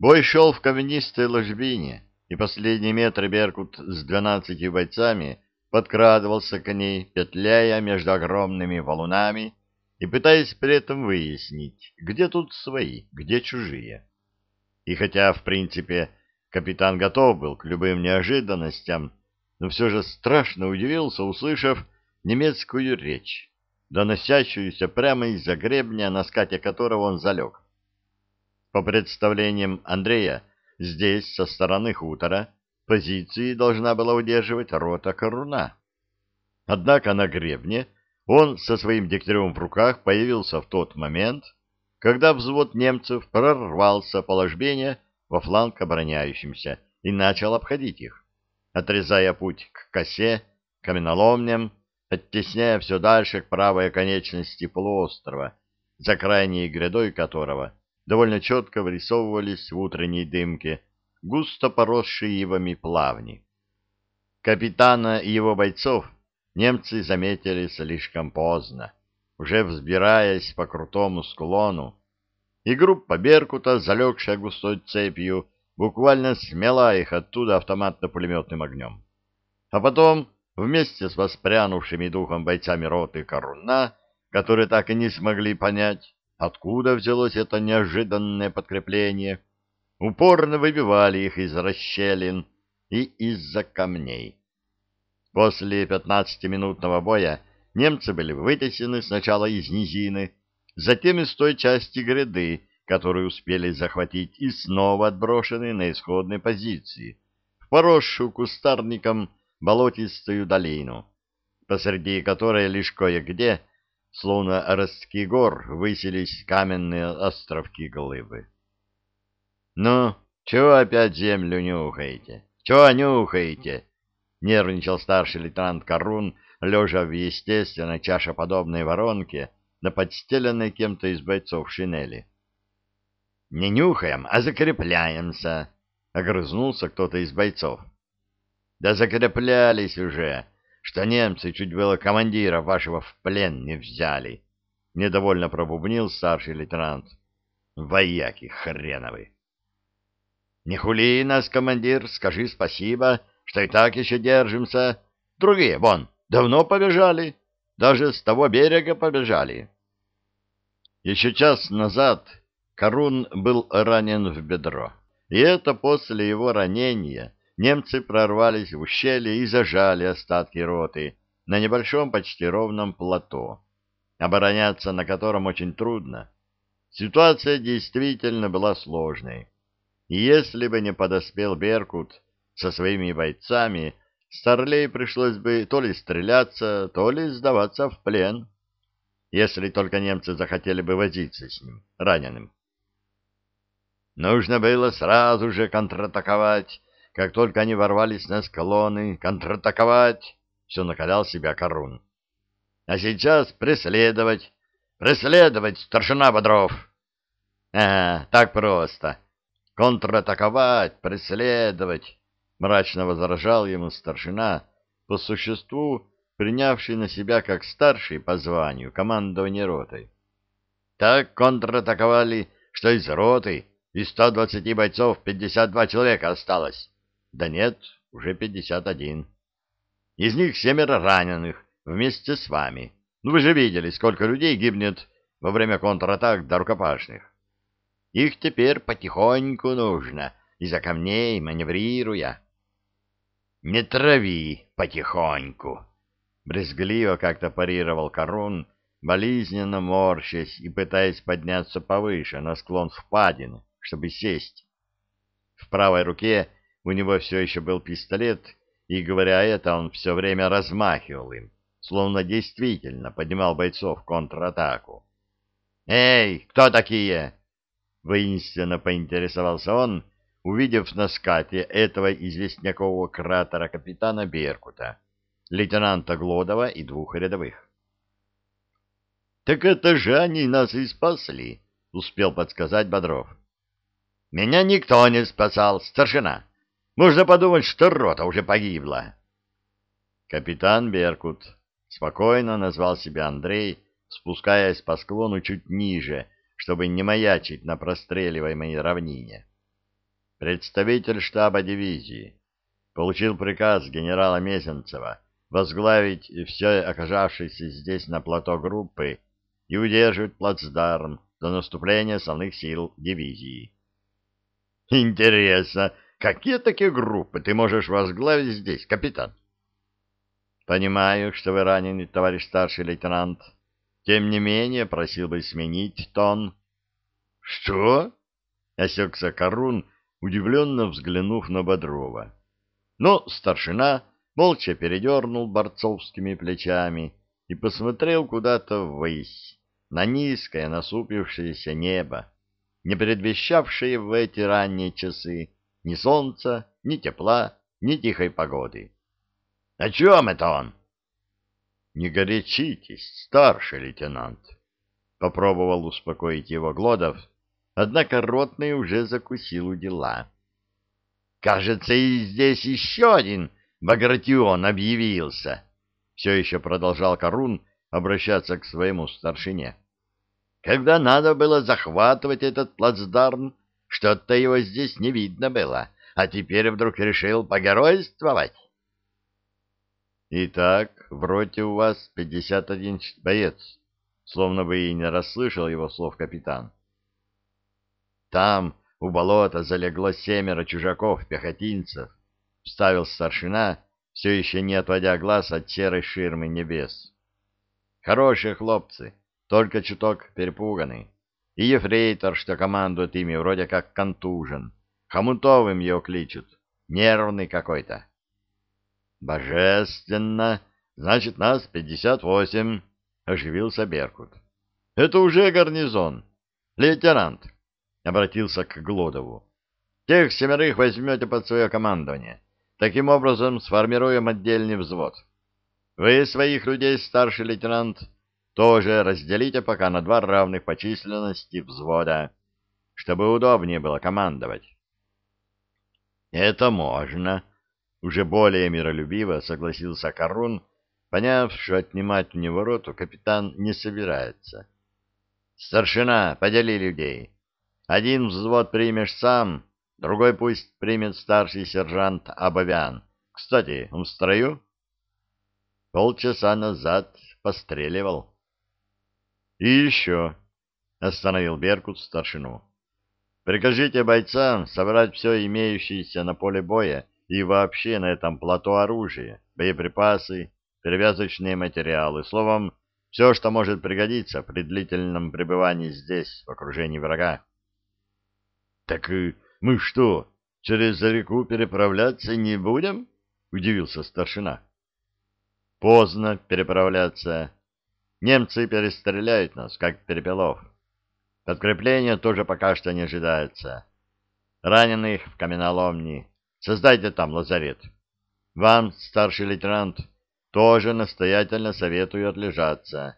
Бой шел в каменистой ложбине, и последние метры Беркут с двенадцатью бойцами подкрадывался к ней, петляя между огромными валунами и пытаясь при этом выяснить, где тут свои, где чужие. И хотя, в принципе, капитан готов был к любым неожиданностям, но все же страшно удивился, услышав немецкую речь, доносящуюся прямо из-за гребня, на скате которого он залег. По представлениям Андрея, здесь, со стороны хутора, позиции должна была удерживать рота Коруна. Однако на гребне он со своим дегтярем в руках появился в тот момент, когда взвод немцев прорвался по ложбине во фланг обороняющимся и начал обходить их, отрезая путь к косе, каменоломням, оттесняя все дальше к правой оконечности полуострова, за крайней грядой которого довольно четко вырисовывались в утренней дымке густо поросшие ивами плавни. Капитана и его бойцов немцы заметили слишком поздно, уже взбираясь по крутому склону, и группа «Беркута», залегшая густой цепью, буквально смела их оттуда автоматно-пулеметным огнем. А потом, вместе с воспрянувшими духом бойцами роты Коруна, которые так и не смогли понять, откуда взялось это неожиданное подкрепление, упорно выбивали их из расщелин и из-за камней. После пятнадцатиминутного боя немцы были вытесены сначала из низины, затем из той части гряды, которую успели захватить, и снова отброшены на исходные позиции, в поросшую кустарником болотистую долину, посреди которой лишь кое-где словно ростки гор, высились каменные островки глыбы. — Ну, чего опять землю нюхаете? Чего нюхаете? — нервничал старший лейтенант Карун, лежа в естественной чашеподобной воронке на подстеленной кем-то из бойцов шинели. — Не нюхаем, а закрепляемся, — огрызнулся кто-то из бойцов. — Да закреплялись уже, что немцы чуть было командира вашего в плен не взяли. Недовольно пробубнил старший лейтенант. Вояки хреновы. Не хули нас, командир, скажи спасибо, что и так еще держимся. Другие, вон, давно побежали, даже с того берега побежали. Еще час назад Карун был ранен в бедро, и это после его ранения немцы прорвались в ущелье и зажали остатки роты на небольшом почти ровном плато, обороняться на котором очень трудно. Ситуация действительно была сложной. И если бы не подоспел Беркут со своими бойцами, Старлей пришлось бы то ли стреляться, то ли сдаваться в плен, если только немцы захотели бы возиться с ним, раненым. Нужно было сразу же контратаковать, как только они ворвались на склоны, контратаковать, все накалял себя Корун. А сейчас преследовать, преследовать, старшина Бодров. А, так просто. Контратаковать, преследовать, мрачно возражал ему старшина, по существу принявший на себя как старший по званию командование ротой. Так контратаковали, что из роты из 120 бойцов 52 человека осталось. Да нет, уже пятьдесят один. Из них семеро раненых вместе с вами. Ну, вы же видели, сколько людей гибнет во время контратак до рукопашных. Их теперь потихоньку нужно, из-за камней маневрируя. Не трави потихоньку. Брезгливо как-то парировал Корун, болезненно морщась и пытаясь подняться повыше на склон впадины, чтобы сесть. В правой руке у него все еще был пистолет, и, говоря это, он все время размахивал им, словно действительно поднимал бойцов в контратаку. «Эй, кто такие?» — воинственно поинтересовался он, увидев на скате этого известнякового кратера капитана Беркута, лейтенанта Глодова и двух рядовых. «Так это же они нас и спасли», — успел подсказать Бодров. «Меня никто не спасал, старшина. Можно подумать, что рота уже погибла. Капитан Беркут спокойно назвал себя Андрей, спускаясь по склону чуть ниже, чтобы не маячить на простреливаемой равнине. представитель штаба дивизии. Получил приказ генерала Мезенцева возглавить все оказавшиеся здесь на плато группы и удерживать плацдарм до наступления основных сил дивизии. Интересно, какие такие группы ты можешь возглавить здесь, капитан? Понимаю, что вы раненый, товарищ старший лейтенант. Тем не менее, просил бы сменить тон. Что? Осекся Карун, удивленно взглянув на Бодрова. Но старшина молча передернул борцовскими плечами и посмотрел куда-то ввысь, на низкое насупившееся небо, не предвещавшее в эти ранние часы ни солнца, ни тепла, ни тихой погоды. — О чем это он? — Не горячитесь, старший лейтенант, — попробовал успокоить его Глодов, однако ротный уже закусил у дела. — Кажется, и здесь еще один Багратион объявился, — все еще продолжал Карун обращаться к своему старшине. — Когда надо было захватывать этот плацдарм, что-то его здесь не видно было, а теперь вдруг решил погеройствовать. Итак, в роте у вас пятьдесят один боец, словно бы и не расслышал его слов капитан. Там у болота залегло семеро чужаков-пехотинцев, вставил старшина, все еще не отводя глаз от серой ширмы небес. Хорошие хлопцы, только чуток перепуганы. И ефрейтор, что командует ими, вроде как контужен. Хомутовым его кличут. Нервный какой-то. Божественно! Значит, нас пятьдесят восемь, — оживился Беркут. Это уже гарнизон. Лейтенант, — обратился к Глодову. Тех семерых возьмете под свое командование. Таким образом сформируем отдельный взвод. Вы своих людей, старший лейтенант, — тоже разделите пока на два равных по численности взвода, чтобы удобнее было командовать. Это можно, уже более миролюбиво согласился Карун, поняв, что отнимать у него роту капитан не собирается. Старшина, подели людей. Один взвод примешь сам, другой пусть примет старший сержант Абовян. Кстати, он в строю? Полчаса назад постреливал. И еще, — остановил Беркут старшину, — прикажите бойцам собрать все имеющееся на поле боя и вообще на этом плато оружие, боеприпасы, перевязочные материалы, словом, все, что может пригодиться при длительном пребывании здесь, в окружении врага. — Так мы что, через реку переправляться не будем? — удивился старшина. — Поздно переправляться. Немцы перестреляют нас, как перепелов. Подкрепления тоже пока что не ожидается. Раненых в каменоломни. Создайте там лазарет. Вам, старший лейтенант, тоже настоятельно советую отлежаться.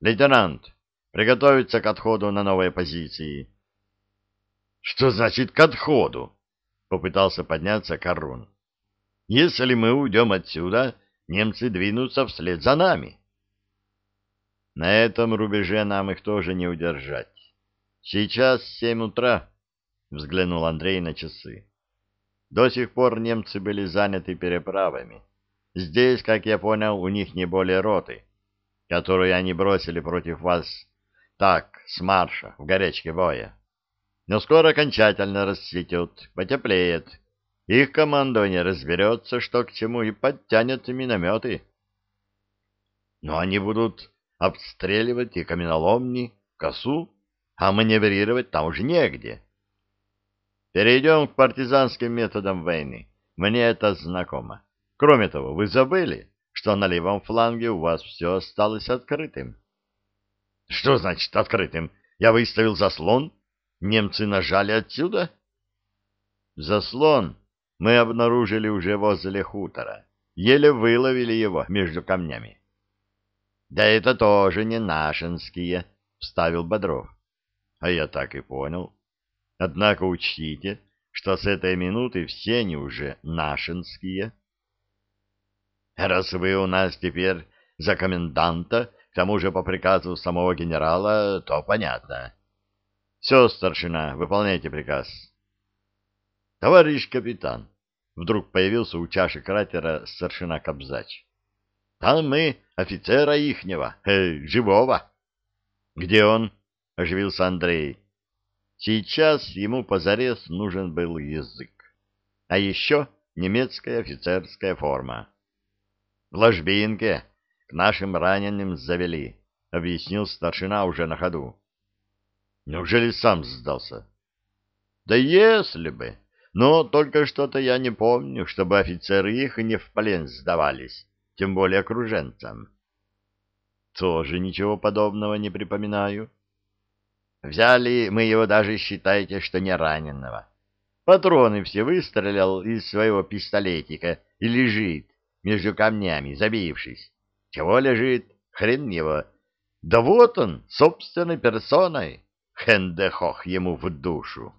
Лейтенант, приготовиться к отходу на новые позиции. Что значит к отходу? Попытался подняться Карун. Если мы уйдем отсюда, немцы двинутся вслед за нами. На этом рубеже нам их тоже не удержать. Сейчас семь утра, — взглянул Андрей на часы. До сих пор немцы были заняты переправами. Здесь, как я понял, у них не более роты, которую они бросили против вас так, с марша, в горячке боя. Но скоро окончательно расцветет, потеплеет. Их командование разберется, что к чему, и подтянет минометы. Но они будут обстреливать и каменоломни, косу, а маневрировать там уже негде. Перейдем к партизанским методам войны. Мне это знакомо. Кроме того, вы забыли, что на левом фланге у вас все осталось открытым. Что значит открытым? Я выставил заслон? Немцы нажали отсюда? Заслон мы обнаружили уже возле хутора. Еле выловили его между камнями. — Да это тоже не нашинские, — вставил Бодров. — А я так и понял. Однако учтите, что с этой минуты все они уже нашинские. — Раз вы у нас теперь за коменданта, к тому же по приказу самого генерала, то понятно. — Все, старшина, выполняйте приказ. — Товарищ капитан! — вдруг появился у чаши кратера старшина Кобзач. — Там мы офицера ихнего, э, живого. — Где он? — оживился Андрей. Сейчас ему позарез нужен был язык. А еще немецкая офицерская форма. — В ложбинке к нашим раненым завели, — объяснил старшина уже на ходу. — Неужели сам сдался? — Да если бы! Но только что-то я не помню, чтобы офицеры их не в плен сдавались, тем более окруженцам. Тоже ничего подобного не припоминаю. Взяли мы его даже, считайте, что не раненого. Патроны все выстрелил из своего пистолетика и лежит между камнями, забившись. Чего лежит? Хрен его. Да вот он, собственной персоной. Хендехох ему в душу.